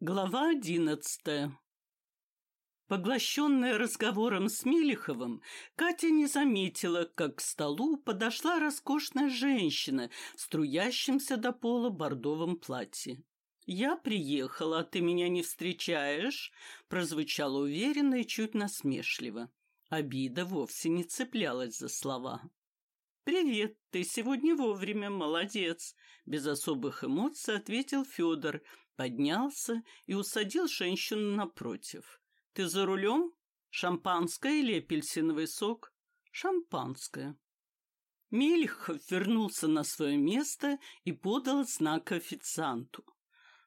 Глава одиннадцатая Поглощенная разговором с Мелиховым, Катя не заметила, как к столу подошла роскошная женщина в струящемся до пола бордовом платье. «Я приехала, а ты меня не встречаешь?» прозвучало уверенно и чуть насмешливо. Обида вовсе не цеплялась за слова. «Привет, ты сегодня вовремя, молодец!» Без особых эмоций ответил Федор, поднялся и усадил женщину напротив. «Ты за рулем? Шампанское или апельсиновый сок?» «Шампанское». Мельхов вернулся на свое место и подал знак официанту.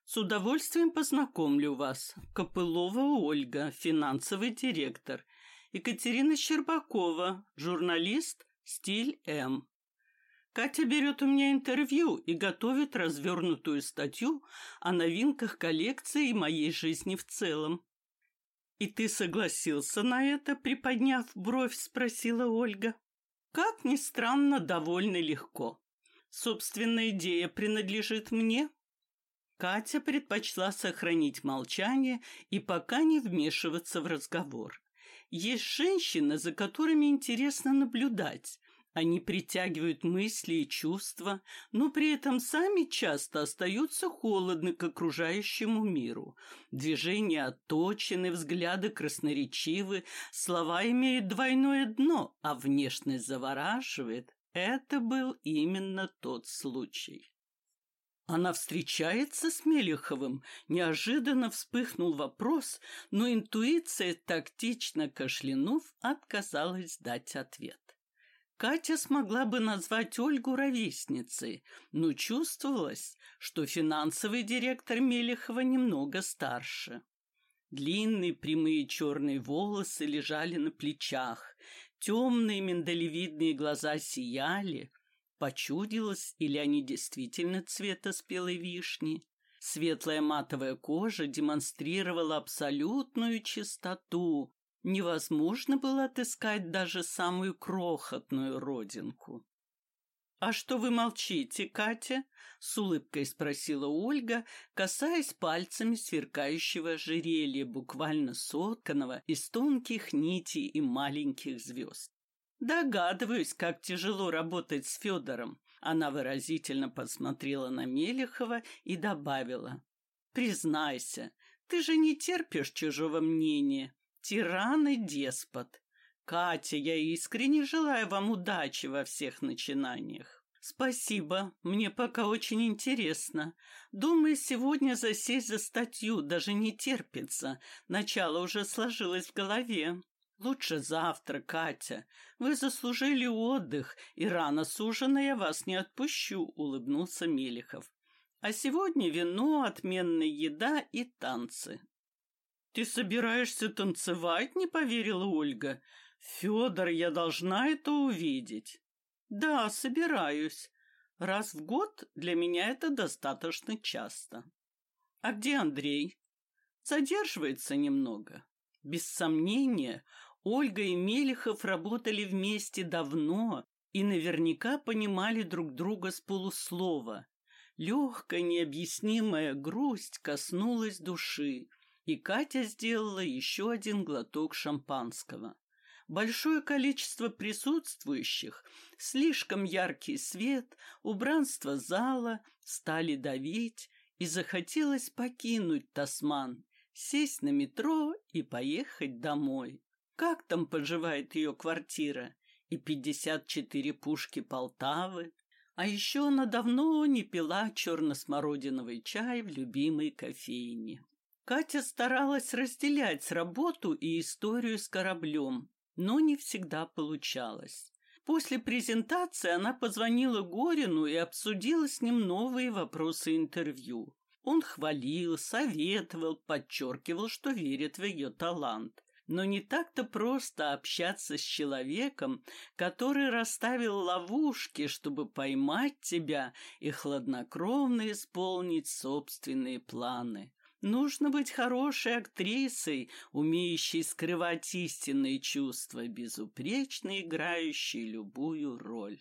«С удовольствием познакомлю вас. Копылова Ольга, финансовый директор. Екатерина Щербакова, журналист, стиль М. Катя берет у меня интервью и готовит развернутую статью о новинках коллекции и моей жизни в целом. «И ты согласился на это?» – приподняв бровь, спросила Ольга. «Как ни странно, довольно легко. Собственная идея принадлежит мне». Катя предпочла сохранить молчание и пока не вмешиваться в разговор. Есть женщины, за которыми интересно наблюдать. Они притягивают мысли и чувства, но при этом сами часто остаются холодны к окружающему миру. Движения отточены, взгляды красноречивы, слова имеют двойное дно, а внешность завораживает. Это был именно тот случай. Она встречается с Мелеховым? Неожиданно вспыхнул вопрос, но интуиция, тактично кашлянув, отказалась дать ответ. Катя смогла бы назвать Ольгу ровесницей, но чувствовалось, что финансовый директор Мелехова немного старше. Длинные прямые черные волосы лежали на плечах, темные миндалевидные глаза сияли, Почудилось, или они действительно цвета спелой вишни? Светлая матовая кожа демонстрировала абсолютную чистоту. Невозможно было отыскать даже самую крохотную родинку. «А что вы молчите, Катя?» — с улыбкой спросила Ольга, касаясь пальцами сверкающего ожерелья, буквально сотканного из тонких нитей и маленьких звезд. «Догадываюсь, как тяжело работать с Федором», — она выразительно посмотрела на Мелехова и добавила. «Признайся, ты же не терпишь чужого мнения. Тиран и деспот. Катя, я искренне желаю вам удачи во всех начинаниях». «Спасибо, мне пока очень интересно. Думаю, сегодня засесть за статью даже не терпится. Начало уже сложилось в голове». «Лучше завтра, Катя. Вы заслужили отдых, и рано с ужина я вас не отпущу», — улыбнулся Мелехов. «А сегодня вино, отменная еда и танцы». «Ты собираешься танцевать?» — не поверила Ольга. «Федор, я должна это увидеть». «Да, собираюсь. Раз в год для меня это достаточно часто». «А где Андрей?» «Задерживается немного». Без сомнения, Ольга и Мелехов работали вместе давно и наверняка понимали друг друга с полуслова. Легкая, необъяснимая грусть коснулась души, и Катя сделала еще один глоток шампанского. Большое количество присутствующих, слишком яркий свет, убранство зала стали давить, и захотелось покинуть Тасман, сесть на метро и поехать домой. Как там поживает ее квартира? И пятьдесят четыре пушки Полтавы? А еще она давно не пила черно-смородиновый чай в любимой кофейне. Катя старалась разделять работу и историю с кораблем, но не всегда получалось. После презентации она позвонила Горину и обсудила с ним новые вопросы интервью. Он хвалил, советовал, подчеркивал, что верит в ее талант. Но не так-то просто общаться с человеком, который расставил ловушки, чтобы поймать тебя и хладнокровно исполнить собственные планы. Нужно быть хорошей актрисой, умеющей скрывать истинные чувства, безупречно играющей любую роль.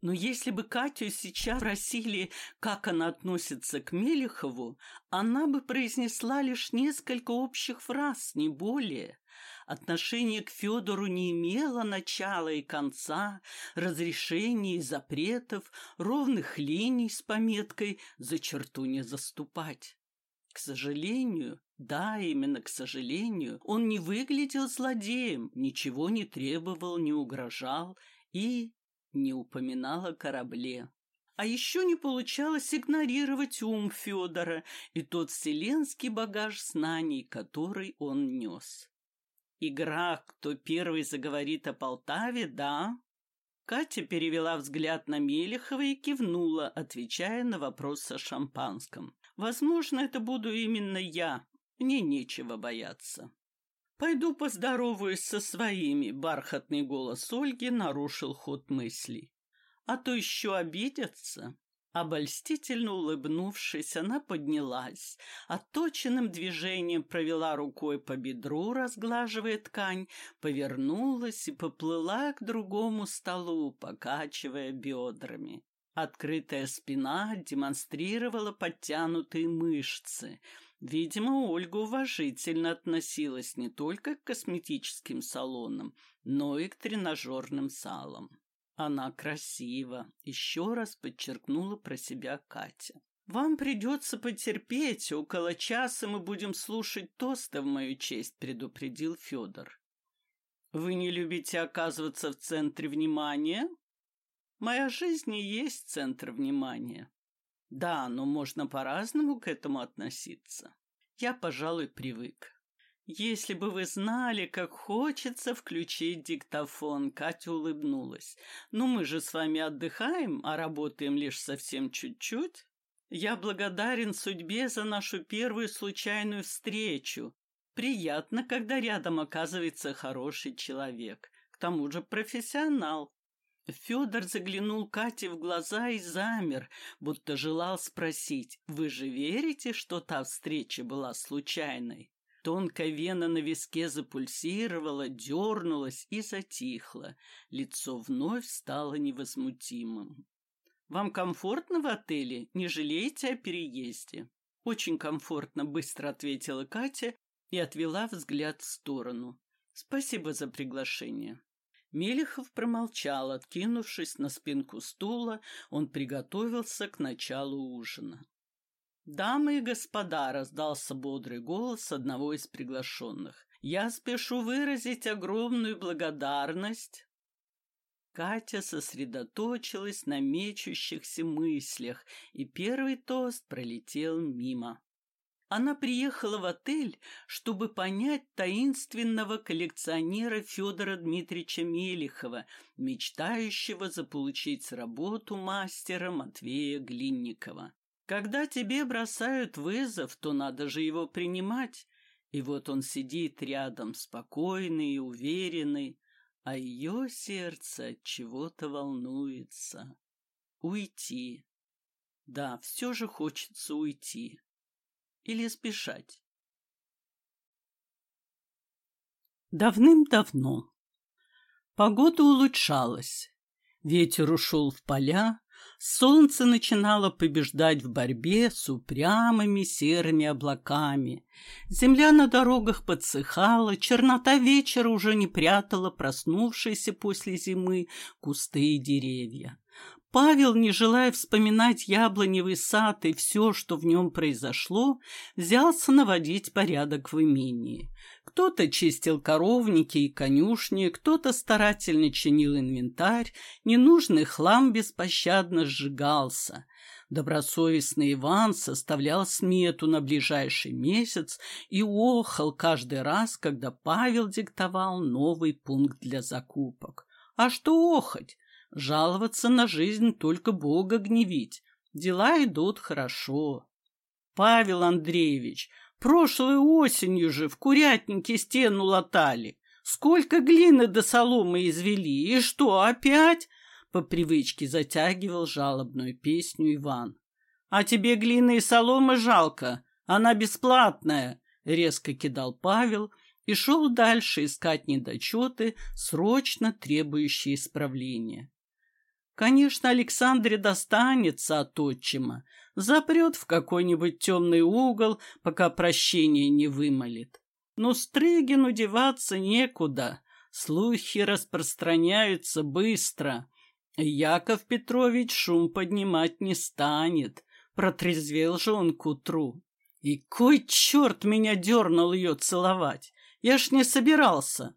Но если бы Катю сейчас спросили, как она относится к Мелехову, она бы произнесла лишь несколько общих фраз, не более. Отношение к Федору не имело начала и конца, разрешений и запретов, ровных линий с пометкой «за черту не заступать». К сожалению, да, именно к сожалению, он не выглядел злодеем, ничего не требовал, не угрожал и не упоминал о корабле. А еще не получалось игнорировать ум Федора и тот вселенский багаж знаний, который он нес. Игра «Кто первый заговорит о Полтаве» да? Катя перевела взгляд на Мелехова и кивнула, отвечая на вопрос о шампанском. «Возможно, это буду именно я. Мне нечего бояться». «Пойду поздороваюсь со своими», — бархатный голос Ольги нарушил ход мыслей. «А то еще обидятся». Обольстительно улыбнувшись, она поднялась, отточенным движением провела рукой по бедру, разглаживая ткань, повернулась и поплыла к другому столу, покачивая бедрами. Открытая спина демонстрировала подтянутые мышцы — Видимо, Ольга уважительно относилась не только к косметическим салонам, но и к тренажерным салам. Она красива, еще раз подчеркнула про себя Катя. «Вам придется потерпеть, около часа мы будем слушать тосты в мою честь», — предупредил Федор. «Вы не любите оказываться в центре внимания?» «Моя жизнь и есть центр внимания. Да, но можно по-разному к этому относиться. Я, пожалуй, привык. Если бы вы знали, как хочется включить диктофон, Катя улыбнулась. Ну, мы же с вами отдыхаем, а работаем лишь совсем чуть-чуть. Я благодарен судьбе за нашу первую случайную встречу. Приятно, когда рядом оказывается хороший человек, к тому же профессионал. Федор заглянул Кате в глаза и замер, будто желал спросить, «Вы же верите, что та встреча была случайной?» Тонкая вена на виске запульсировала, дернулась и затихла. Лицо вновь стало невозмутимым. «Вам комфортно в отеле? Не жалеете о переезде?» «Очень комфортно», — быстро ответила Катя и отвела взгляд в сторону. «Спасибо за приглашение». Мелехов промолчал, откинувшись на спинку стула, он приготовился к началу ужина. «Дамы и господа!» — раздался бодрый голос одного из приглашенных. «Я спешу выразить огромную благодарность!» Катя сосредоточилась на мечущихся мыслях, и первый тост пролетел мимо. Она приехала в отель, чтобы понять таинственного коллекционера Федора Дмитриевича Мелихова, мечтающего заполучить работу мастера Матвея Глинникова. Когда тебе бросают вызов, то надо же его принимать. И вот он сидит рядом, спокойный и уверенный, а ее сердце от чего-то волнуется. Уйти. Да, все же хочется уйти или спешать. Давным-давно. Погода улучшалась. Ветер ушел в поля, солнце начинало побеждать в борьбе с упрямыми серыми облаками. Земля на дорогах подсыхала, чернота вечера уже не прятала проснувшиеся после зимы кусты и деревья. Павел, не желая вспоминать яблоневый сад и все, что в нем произошло, взялся наводить порядок в имении. Кто-то чистил коровники и конюшни, кто-то старательно чинил инвентарь, ненужный хлам беспощадно сжигался. Добросовестный Иван составлял смету на ближайший месяц и охал каждый раз, когда Павел диктовал новый пункт для закупок. А что охоть? Жаловаться на жизнь только Бога гневить. Дела идут хорошо. Павел Андреевич, прошлой осенью же в курятнике стену латали. Сколько глины до соломы извели, и что, опять? По привычке затягивал жалобную песню Иван. А тебе глины и соломы жалко, она бесплатная, резко кидал Павел и шел дальше искать недочеты, срочно требующие исправления. Конечно, Александре достанется от отчима, запрет в какой-нибудь темный угол, пока прощение не вымолит. Но Стрыгину деваться некуда, слухи распространяются быстро. Яков Петрович шум поднимать не станет, протрезвел же он к утру. И кой черт меня дернул ее целовать? Я ж не собирался.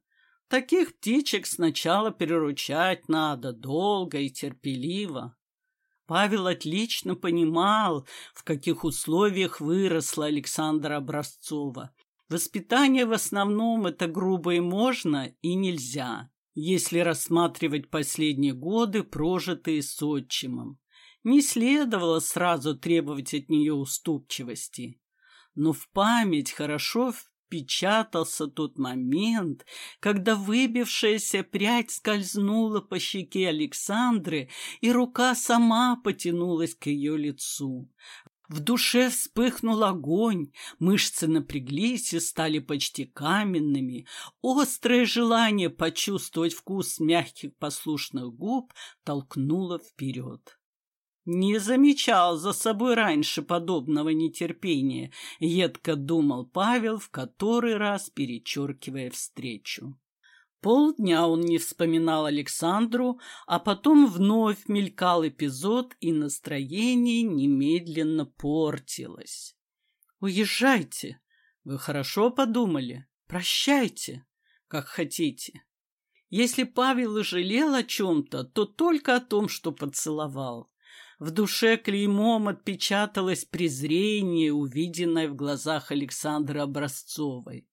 Таких птичек сначала переручать надо, долго и терпеливо. Павел отлично понимал, в каких условиях выросла Александра Образцова. Воспитание в основном это грубо и можно, и нельзя, если рассматривать последние годы, прожитые с отчимом. Не следовало сразу требовать от нее уступчивости. Но в память хорошо впечатался тот момент, когда выбившаяся прядь скользнула по щеке Александры, и рука сама потянулась к ее лицу. В душе вспыхнул огонь, мышцы напряглись и стали почти каменными. Острое желание почувствовать вкус мягких послушных губ толкнуло вперед. Не замечал за собой раньше подобного нетерпения, едко думал Павел, в который раз перечеркивая встречу. Полдня он не вспоминал Александру, а потом вновь мелькал эпизод, и настроение немедленно портилось. «Уезжайте! Вы хорошо подумали? Прощайте, как хотите!» Если Павел и жалел о чем-то, то только о том, что поцеловал. В душе клеймом отпечаталось презрение, увиденное в глазах Александры Образцовой.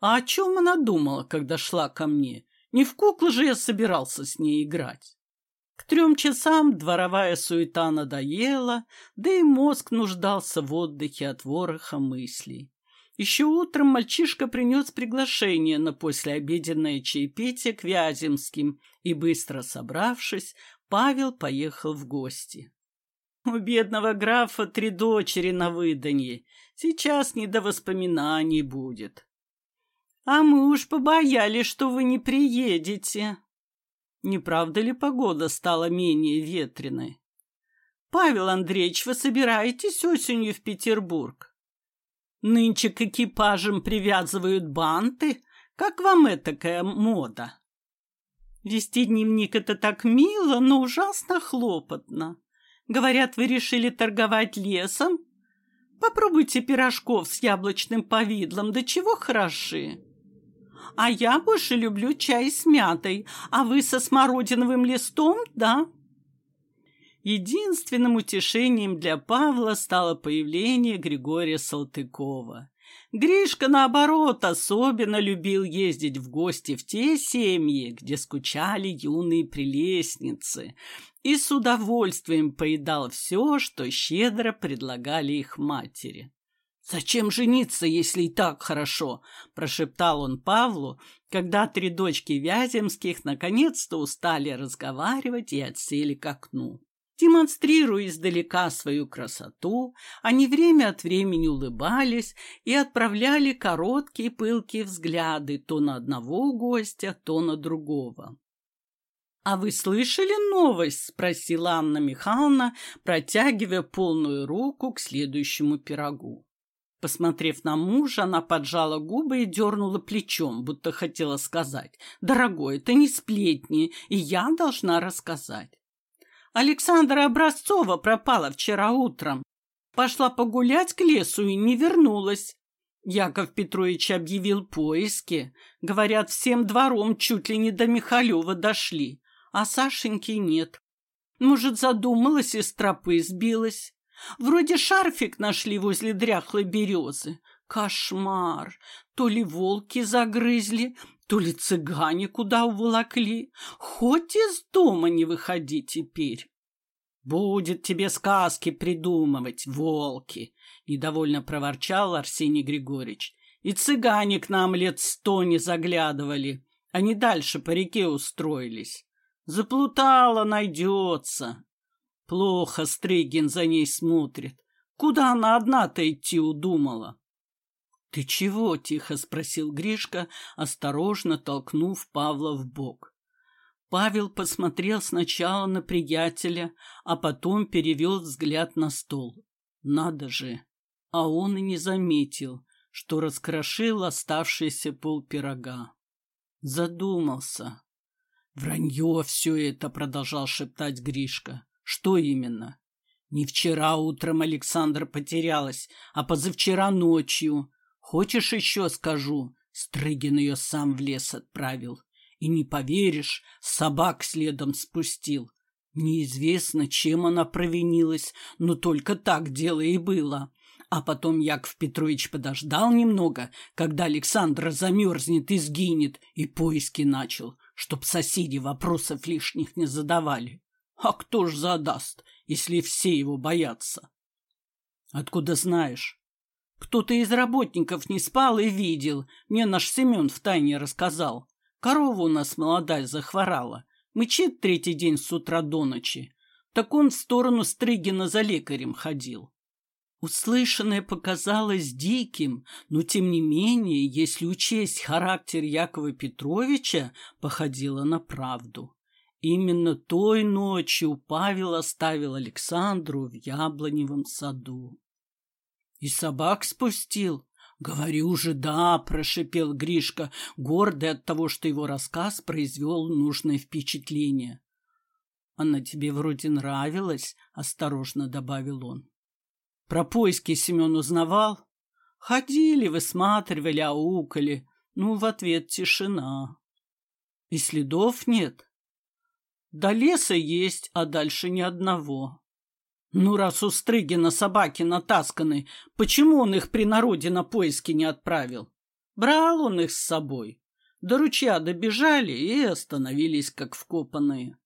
А о чем она думала, когда шла ко мне? Не в куклы же я собирался с ней играть. К трем часам дворовая суета надоела, да и мозг нуждался в отдыхе от вороха мыслей. Еще утром мальчишка принес приглашение на послеобеденное чаепитие к Вяземским, и, быстро собравшись, Павел поехал в гости. У бедного графа три дочери на выданье. Сейчас не до воспоминаний будет. А мы уж побоялись, что вы не приедете. Не правда ли погода стала менее ветреной? Павел Андреевич, вы собираетесь осенью в Петербург? Нынче к экипажам привязывают банты. Как вам этакая мода? Вести дневник — это так мило, но ужасно хлопотно. Говорят, вы решили торговать лесом? Попробуйте пирожков с яблочным повидлом, до чего хороши. А я больше люблю чай с мятой, а вы со смородиновым листом, да? Единственным утешением для Павла стало появление Григория Салтыкова. Гришка, наоборот, особенно любил ездить в гости в те семьи, где скучали юные прелестницы, и с удовольствием поедал все, что щедро предлагали их матери. «Зачем жениться, если и так хорошо?» – прошептал он Павлу, когда три дочки Вяземских наконец-то устали разговаривать и отсели к окну. Демонстрируя издалека свою красоту, они время от времени улыбались и отправляли короткие пылкие взгляды то на одного гостя, то на другого. «А вы слышали новость?» – спросила Анна Михайловна, протягивая полную руку к следующему пирогу. Посмотрев на мужа, она поджала губы и дернула плечом, будто хотела сказать, «Дорогой, это не сплетни, и я должна рассказать». Александра Образцова пропала вчера утром. Пошла погулять к лесу и не вернулась. Яков Петрович объявил поиски. Говорят, всем двором чуть ли не до Михалева дошли, а Сашеньки нет. Может, задумалась и с тропы сбилась. Вроде шарфик нашли возле дряхлой березы. Кошмар! То ли волки загрызли, то ли цыгане куда уволокли. Хоть из дома не выходи теперь. Будет тебе сказки придумывать, волки, недовольно проворчал Арсений Григорьевич. И цыгане к нам лет сто не заглядывали. Они дальше по реке устроились. Заплутала, найдется. Плохо Стрыгин за ней смотрит. Куда она одна-то идти удумала? «Ты чего?» — тихо спросил Гришка, осторожно толкнув Павла в бок. Павел посмотрел сначала на приятеля, а потом перевел взгляд на стол. Надо же! А он и не заметил, что раскрошил оставшийся пол пирога. Задумался. «Вранье все это», — продолжал шептать Гришка. «Что именно?» «Не вчера утром Александр потерялась, а позавчера ночью. Хочешь еще скажу?» Стрыгин ее сам в лес отправил. И не поверишь, собак следом спустил. Неизвестно, чем она провинилась, но только так дело и было. А потом Яков Петрович подождал немного, когда Александра замерзнет и сгинет, и поиски начал, чтоб соседи вопросов лишних не задавали. А кто ж задаст, если все его боятся? Откуда знаешь? Кто-то из работников не спал и видел. Мне наш Семен втайне рассказал. Корова у нас молодая захворала. Мычит третий день с утра до ночи. Так он в сторону Стрыгина за лекарем ходил. Услышанное показалось диким, но, тем не менее, если учесть характер Якова Петровича, походило на правду. Именно той ночью Павел оставил Александру в яблоневом саду. И собак спустил. «Говорю же, да!» — прошипел Гришка, гордый от того, что его рассказ произвел нужное впечатление. «Она тебе вроде нравилась», — осторожно добавил он. Про поиски Семен узнавал. Ходили, высматривали, аукали. Ну, в ответ тишина. И следов нет. До леса есть, а дальше ни одного. Ну, раз у Стрыгина собаки натасканы, почему он их при народе на поиски не отправил? Брал он их с собой. До ручья добежали и остановились, как вкопанные.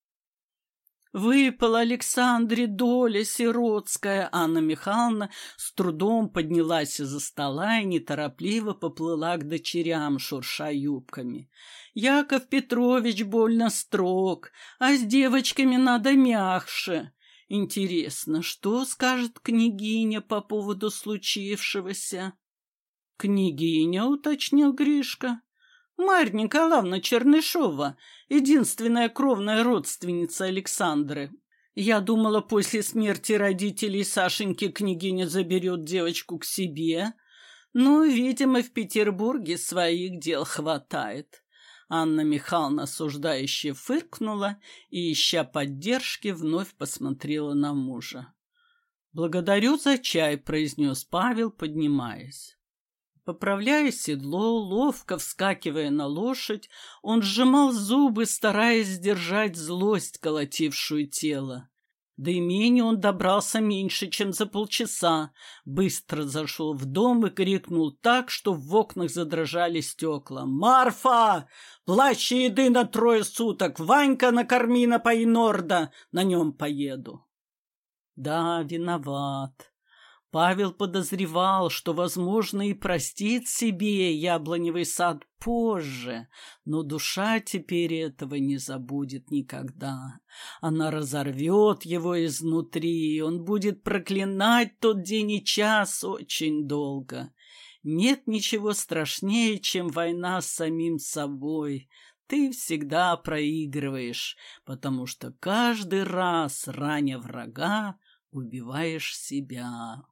Выпала Александре доля сиротская. Анна Михайловна с трудом поднялась из-за стола и неторопливо поплыла к дочерям, шурша юбками. Яков Петрович больно строг, а с девочками надо мягче. Интересно, что скажет княгиня по поводу случившегося? Княгиня, уточнил Гришка. Марья Николаевна Чернышова, единственная кровная родственница Александры. Я думала, после смерти родителей Сашеньки княгиня заберет девочку к себе, но, видимо, в Петербурге своих дел хватает. Анна Михайловна осуждающе фыркнула и, ища поддержки, вновь посмотрела на мужа. «Благодарю за чай», — произнес Павел, поднимаясь. Поправляя седло, ловко вскакивая на лошадь, он сжимал зубы, стараясь сдержать злость, колотившую тело. До имени он добрался меньше, чем за полчаса, быстро зашел в дом и крикнул так, что в окнах задрожали стекла. «Марфа! Плащ еды на трое суток! Ванька, накорми на Норда! На нем поеду!» «Да, виноват!» Павел подозревал, что, возможно, и простит себе яблоневый сад позже, но душа теперь этого не забудет никогда. Она разорвет его изнутри, и он будет проклинать тот день и час очень долго. Нет ничего страшнее, чем война с самим собой. Ты всегда проигрываешь, потому что каждый раз, раня врага, убиваешь себя.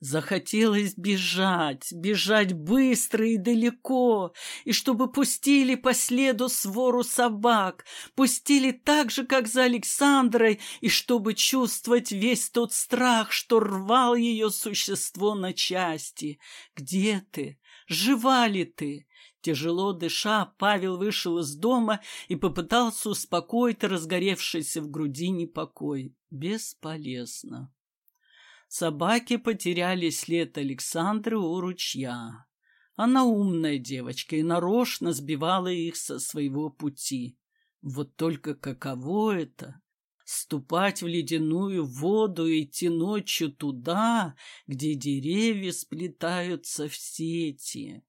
Захотелось бежать, бежать быстро и далеко, и чтобы пустили по следу свору собак, пустили так же, как за Александрой, и чтобы чувствовать весь тот страх, что рвал ее существо на части. Где ты? Жива ли ты? Тяжело дыша, Павел вышел из дома и попытался успокоить разгоревшийся в груди непокой. Бесполезно. Собаки потеряли след Александры у ручья. Она умная девочка и нарочно сбивала их со своего пути. Вот только каково это — ступать в ледяную воду и идти ночью туда, где деревья сплетаются в сети.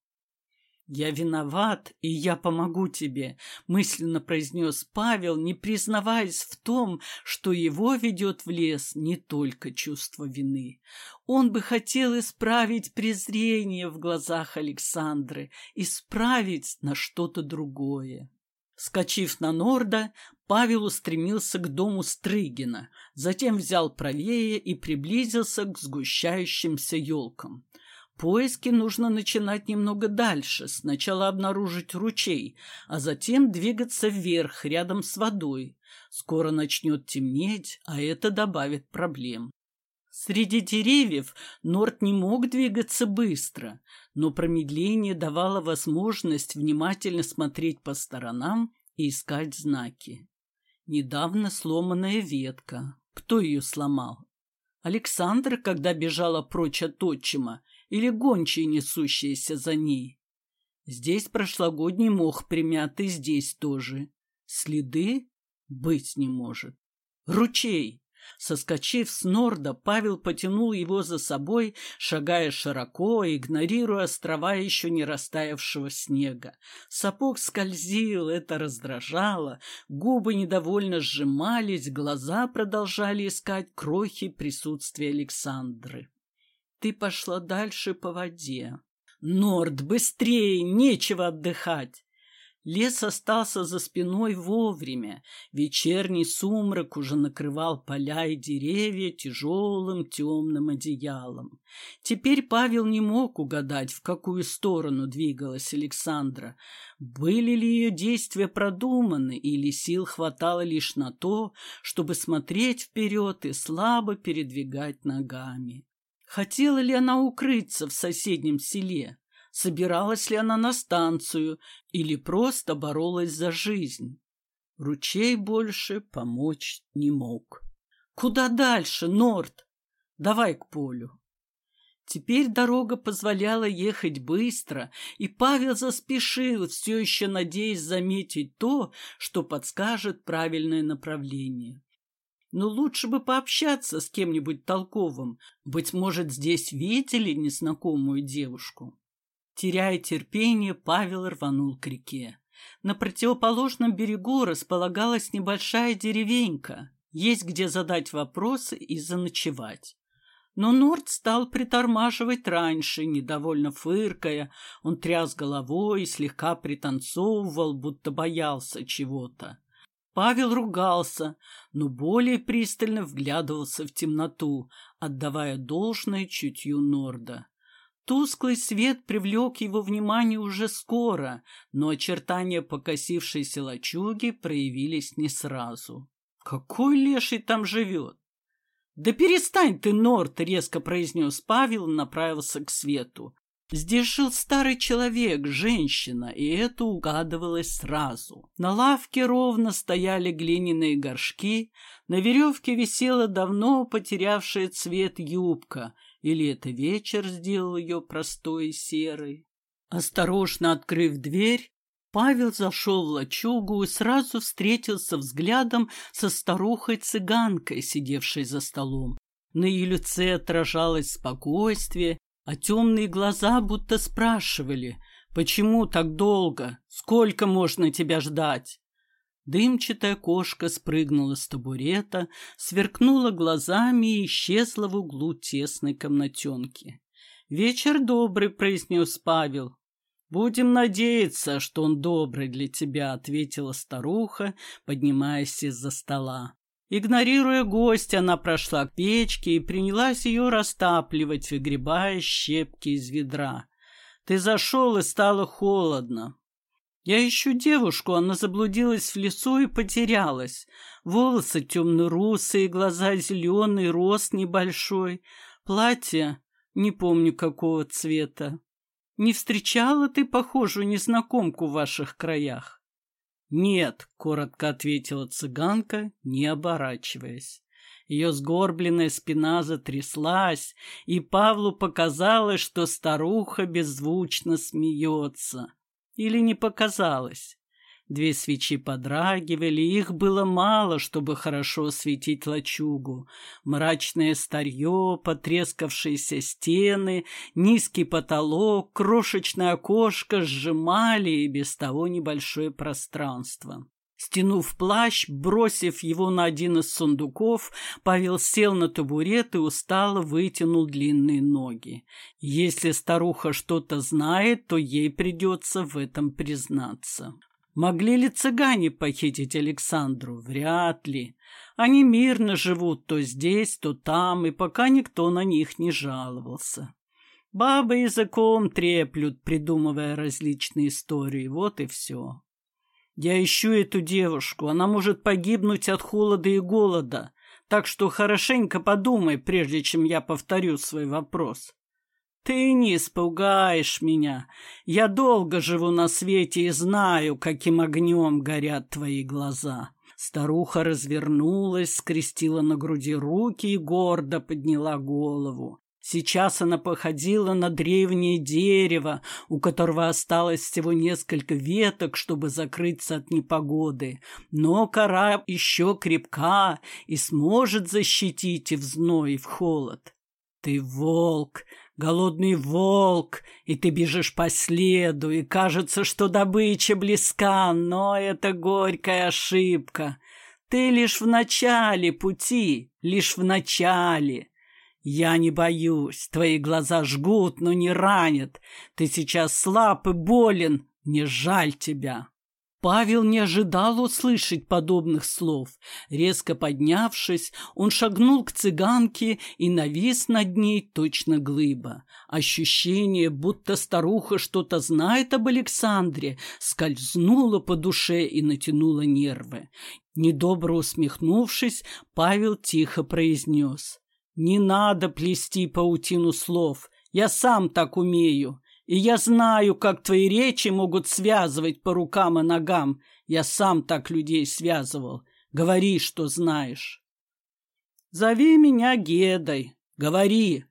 «Я виноват, и я помогу тебе», — мысленно произнес Павел, не признаваясь в том, что его ведет в лес не только чувство вины. Он бы хотел исправить презрение в глазах Александры, исправить на что-то другое. Скочив на Норда, Павел устремился к дому Стрыгина, затем взял правее и приблизился к сгущающимся елкам. Поиски нужно начинать немного дальше, сначала обнаружить ручей, а затем двигаться вверх, рядом с водой. Скоро начнет темнеть, а это добавит проблем. Среди деревьев Норт не мог двигаться быстро, но промедление давало возможность внимательно смотреть по сторонам и искать знаки. Недавно сломанная ветка. Кто ее сломал? Александр, когда бежала прочь от отчима, или гончие, несущиеся за ней? Здесь прошлогодний мох примятый, здесь тоже. Следы быть не может. Ручей! Соскочив с норда, Павел потянул его за собой, шагая широко, игнорируя острова еще не растаявшего снега. Сапог скользил, это раздражало, губы недовольно сжимались, глаза продолжали искать крохи присутствия Александры. Ты пошла дальше по воде. Норд, быстрее, нечего отдыхать. Лес остался за спиной вовремя. Вечерний сумрак уже накрывал поля и деревья тяжелым темным одеялом. Теперь Павел не мог угадать, в какую сторону двигалась Александра. Были ли ее действия продуманы, или сил хватало лишь на то, чтобы смотреть вперед и слабо передвигать ногами. Хотела ли она укрыться в соседнем селе? собиралась ли она на станцию или просто боролась за жизнь. Ручей больше помочь не мог. «Куда дальше, Норд? Давай к полю». Теперь дорога позволяла ехать быстро, и Павел заспешил, все еще надеясь заметить то, что подскажет правильное направление. Но лучше бы пообщаться с кем-нибудь толковым. Быть может, здесь видели незнакомую девушку. Теряя терпение, Павел рванул к реке. На противоположном берегу располагалась небольшая деревенька. Есть где задать вопросы и заночевать. Но Норд стал притормаживать раньше, недовольно фыркая. Он тряс головой и слегка пританцовывал, будто боялся чего-то. Павел ругался, но более пристально вглядывался в темноту, отдавая должное чутью Норда. Тусклый свет привлек его внимание уже скоро, но очертания покосившейся лачуги проявились не сразу. «Какой леший там живет?» «Да перестань ты, Норт!» — резко произнес Павел и направился к свету. Здесь жил старый человек, женщина, и это угадывалось сразу. На лавке ровно стояли глиняные горшки, на веревке висела давно потерявшая цвет юбка — или это вечер сделал ее простой и серой? Осторожно открыв дверь, Павел зашел в лачугу и сразу встретился взглядом со старухой-цыганкой, сидевшей за столом. На ее лице отражалось спокойствие, а темные глаза будто спрашивали, «Почему так долго? Сколько можно тебя ждать?» Дымчатая кошка спрыгнула с табурета, сверкнула глазами и исчезла в углу тесной комнатенки. «Вечер добрый», — произнес Павел. «Будем надеяться, что он добрый для тебя», — ответила старуха, поднимаясь из-за стола. Игнорируя гостя, она прошла к печке и принялась ее растапливать, выгребая щепки из ведра. «Ты зашел, и стало холодно. Я ищу девушку, она заблудилась в лесу и потерялась. Волосы темно-русые, глаза зеленые, рост небольшой. Платье, не помню какого цвета. Не встречала ты похожую незнакомку в ваших краях? Нет, коротко ответила цыганка, не оборачиваясь. Ее сгорбленная спина затряслась, и Павлу показалось, что старуха беззвучно смеется. Или не показалось? Две свечи подрагивали, их было мало, чтобы хорошо осветить лачугу. Мрачное старье, потрескавшиеся стены, низкий потолок, крошечное окошко сжимали и без того небольшое пространство. Стянув плащ, бросив его на один из сундуков, Павел сел на табурет и устало вытянул длинные ноги. Если старуха что-то знает, то ей придется в этом признаться. Могли ли цыгане похитить Александру? Вряд ли. Они мирно живут то здесь, то там, и пока никто на них не жаловался. Бабы языком треплют, придумывая различные истории. Вот и все. Я ищу эту девушку. Она может погибнуть от холода и голода. Так что хорошенько подумай, прежде чем я повторю свой вопрос. Ты не испугаешь меня. Я долго живу на свете и знаю, каким огнем горят твои глаза. Старуха развернулась, скрестила на груди руки и гордо подняла голову. Сейчас она походила на древнее дерево, у которого осталось всего несколько веток, чтобы закрыться от непогоды. Но кора еще крепка и сможет защитить и в зной, и в холод. Ты волк, голодный волк, и ты бежишь по следу, и кажется, что добыча близка, но это горькая ошибка. Ты лишь в начале пути, лишь в начале. Я не боюсь, твои глаза жгут, но не ранят. Ты сейчас слаб и болен, не жаль тебя. Павел не ожидал услышать подобных слов. Резко поднявшись, он шагнул к цыганке и навис над ней точно глыба. Ощущение, будто старуха что-то знает об Александре, скользнуло по душе и натянуло нервы. Недобро усмехнувшись, Павел тихо произнес. Не надо плести паутину слов. Я сам так умею. И я знаю, как твои речи могут связывать по рукам и ногам. Я сам так людей связывал. Говори, что знаешь. Зови меня Гедой. Говори.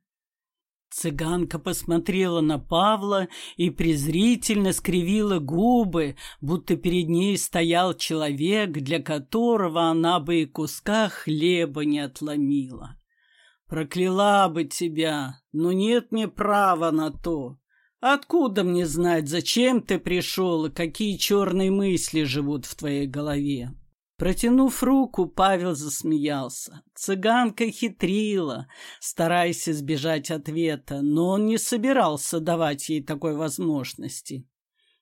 Цыганка посмотрела на Павла и презрительно скривила губы, будто перед ней стоял человек, для которого она бы и куска хлеба не отломила. Прокляла бы тебя, но нет мне права на то. Откуда мне знать, зачем ты пришел и какие черные мысли живут в твоей голове? Протянув руку, Павел засмеялся. Цыганка хитрила, стараясь избежать ответа, но он не собирался давать ей такой возможности.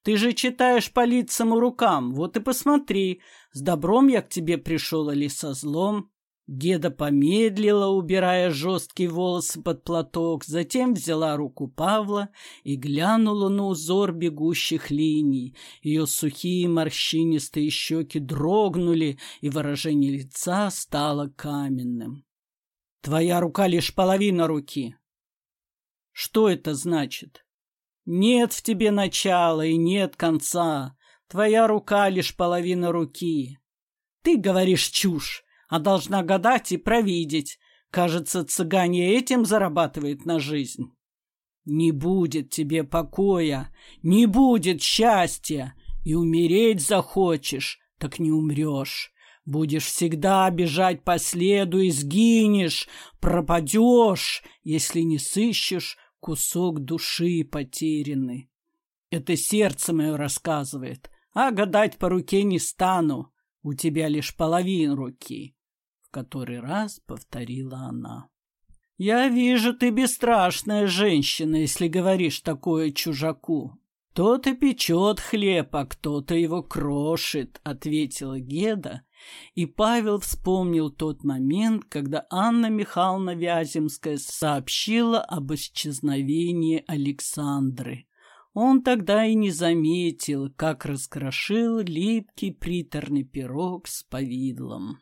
«Ты же читаешь по лицам и рукам, вот и посмотри, с добром я к тебе пришел или со злом». Деда помедлила, убирая жесткие волосы под платок, затем взяла руку Павла и глянула на узор бегущих линий. Ее сухие морщинистые щеки дрогнули, и выражение лица стало каменным. «Твоя рука лишь половина руки». «Что это значит?» «Нет в тебе начала и нет конца. Твоя рука лишь половина руки». «Ты говоришь чушь а должна гадать и провидеть. Кажется, цыгане этим зарабатывает на жизнь. Не будет тебе покоя, не будет счастья, и умереть захочешь, так не умрешь. Будешь всегда бежать по следу и сгинешь, пропадешь, если не сыщешь кусок души потерянный. Это сердце мое рассказывает, а гадать по руке не стану, у тебя лишь половина руки который раз повторила она. «Я вижу, ты бесстрашная женщина, если говоришь такое чужаку. Кто-то печет хлеб, а кто-то его крошит», — ответила Геда, и Павел вспомнил тот момент, когда Анна Михайловна Вяземская сообщила об исчезновении Александры. Он тогда и не заметил, как раскрошил липкий приторный пирог с повидлом.